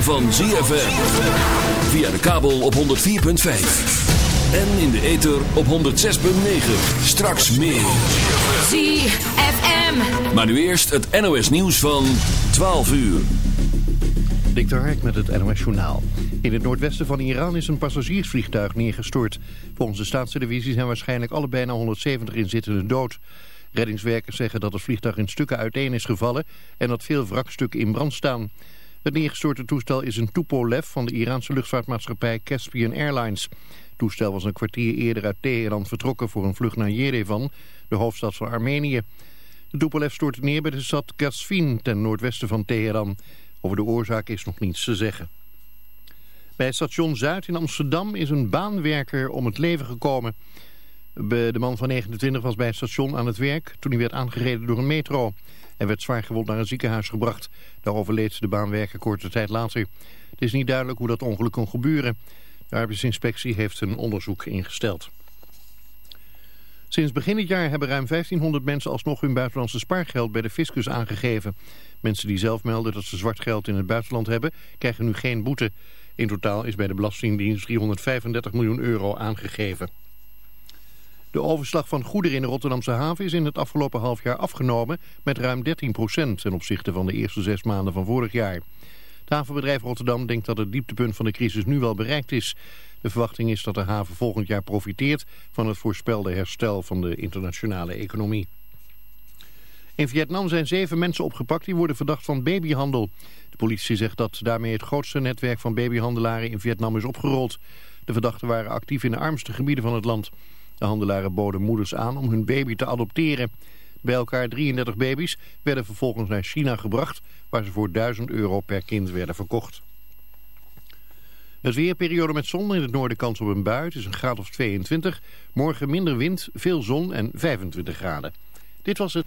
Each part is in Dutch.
Ritme van ZFM. Via de kabel op 104.5. En in de ether op 106.9. Straks meer. ZFM. Maar nu eerst het NOS nieuws van 12 uur. Dikter Hark met het NOS Journaal. In het noordwesten van Iran is een passagiersvliegtuig neergestort. Volgens de staatstelevisie zijn waarschijnlijk alle bijna 170 inzittenden dood. Reddingswerkers zeggen dat het vliegtuig in stukken uiteen is gevallen en dat veel wrakstukken in brand staan. Het neergestorte toestel is een Tupolev van de Iraanse luchtvaartmaatschappij Caspian Airlines. Het toestel was een kwartier eerder uit Teheran vertrokken voor een vlucht naar Yerevan, de hoofdstad van Armenië. De Tupolev stortte neer bij de stad Gasvin ten noordwesten van Teheran. Over de oorzaak is nog niets te zeggen. Bij station Zuid in Amsterdam is een baanwerker om het leven gekomen. De man van 29 was bij het station aan het werk toen hij werd aangereden door een metro. Hij werd zwaar gewond naar een ziekenhuis gebracht. Daar overleed de baanwerker korte tijd later. Het is niet duidelijk hoe dat ongeluk kon gebeuren. De arbeidsinspectie heeft een onderzoek ingesteld. Sinds begin dit jaar hebben ruim 1500 mensen alsnog hun buitenlandse spaargeld bij de fiscus aangegeven. Mensen die zelf melden dat ze zwart geld in het buitenland hebben, krijgen nu geen boete. In totaal is bij de Belastingdienst 335 miljoen euro aangegeven. De overslag van goederen in de Rotterdamse haven is in het afgelopen half jaar afgenomen met ruim 13% ten opzichte van de eerste zes maanden van vorig jaar. Het havenbedrijf Rotterdam denkt dat het dieptepunt van de crisis nu wel bereikt is. De verwachting is dat de haven volgend jaar profiteert van het voorspelde herstel van de internationale economie. In Vietnam zijn zeven mensen opgepakt die worden verdacht van babyhandel. De politie zegt dat daarmee het grootste netwerk van babyhandelaren in Vietnam is opgerold. De verdachten waren actief in de armste gebieden van het land. De handelaren boden moeders aan om hun baby te adopteren. Bij elkaar 33 baby's werden vervolgens naar China gebracht... waar ze voor 1000 euro per kind werden verkocht. Het weerperiode met zon in het noorden kans op een bui. Het is een graad of 22. Morgen minder wind, veel zon en 25 graden. Dit was het.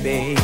baby.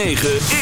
106.9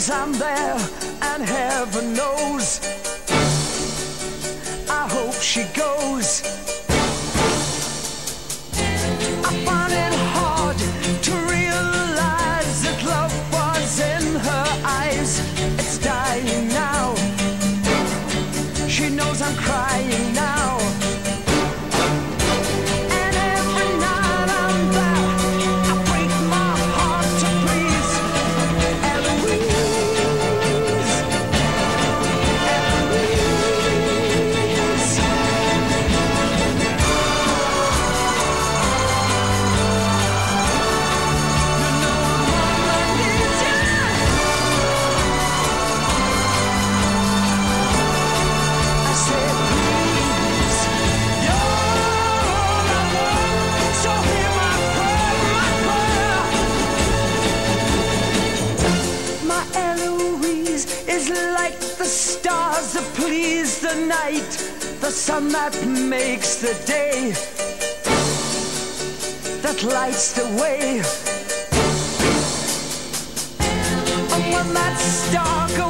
cause I'm there. the night, the sun that makes the day, that lights the way. And when that star goes.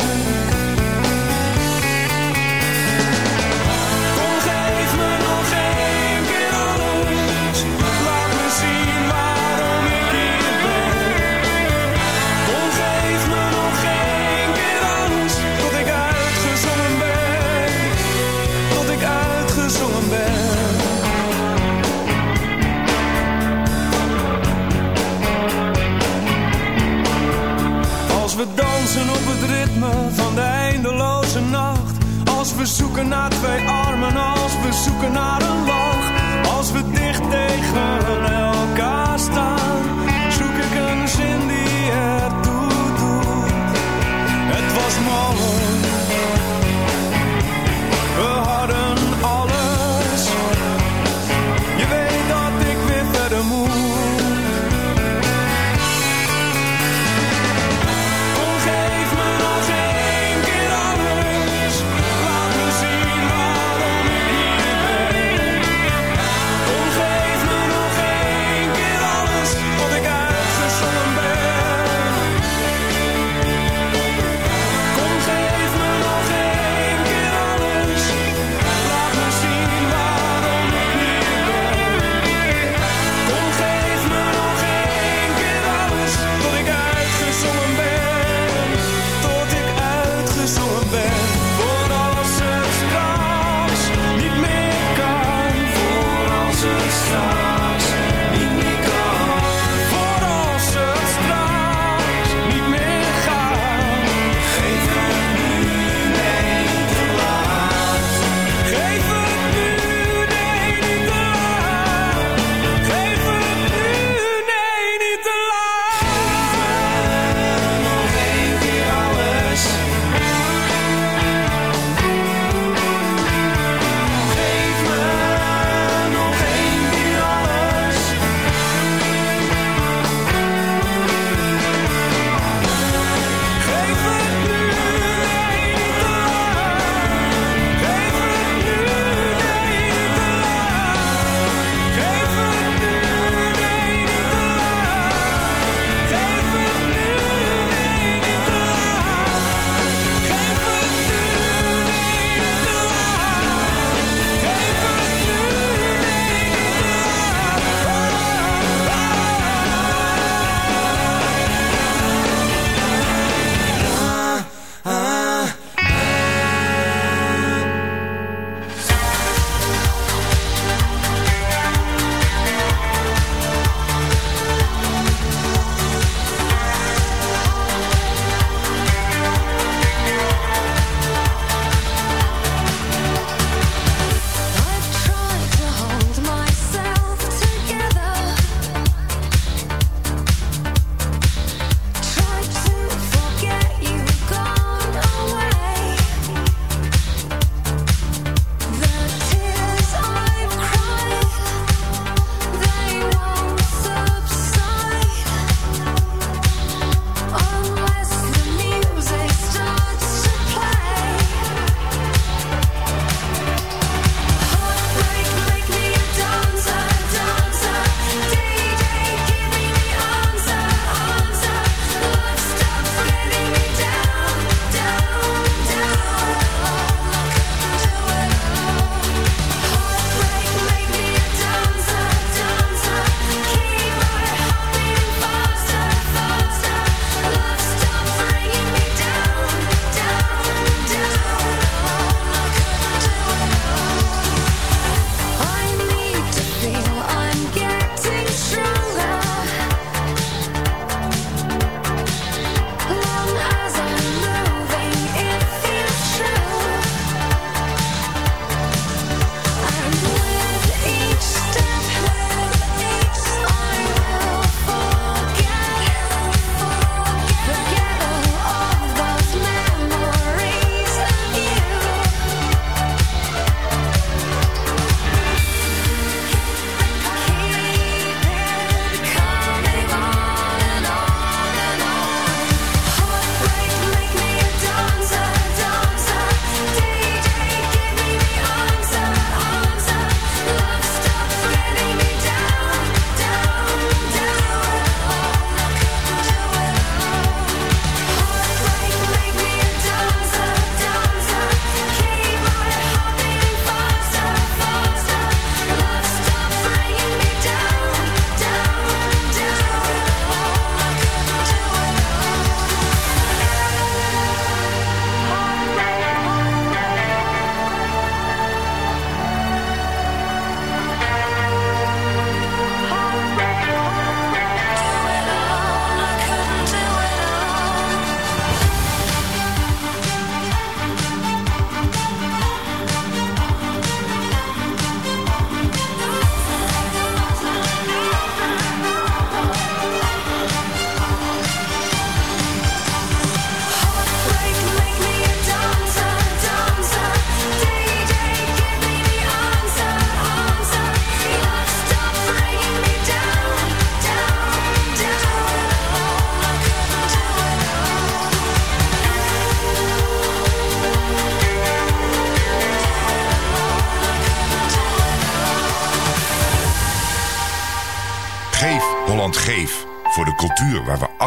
zoeken naar twee armen als we zoeken naar een loog. Als we dicht tegen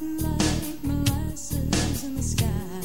like molasses in the sky.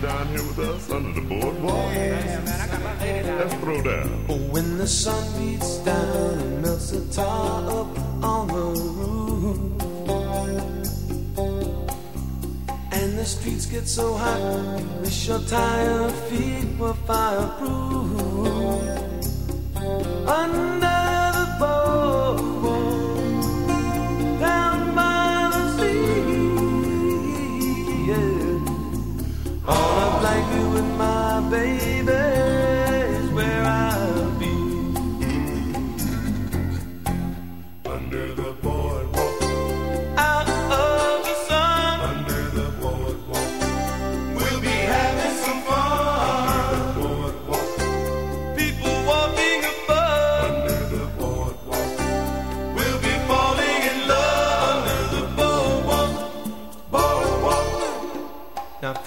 down here with us under the boardwalk. Let's throw down. Oh, when the sun beats down and melts the tar up on the roof, and the streets get so hot, we wish your tired feet were fireproof. Under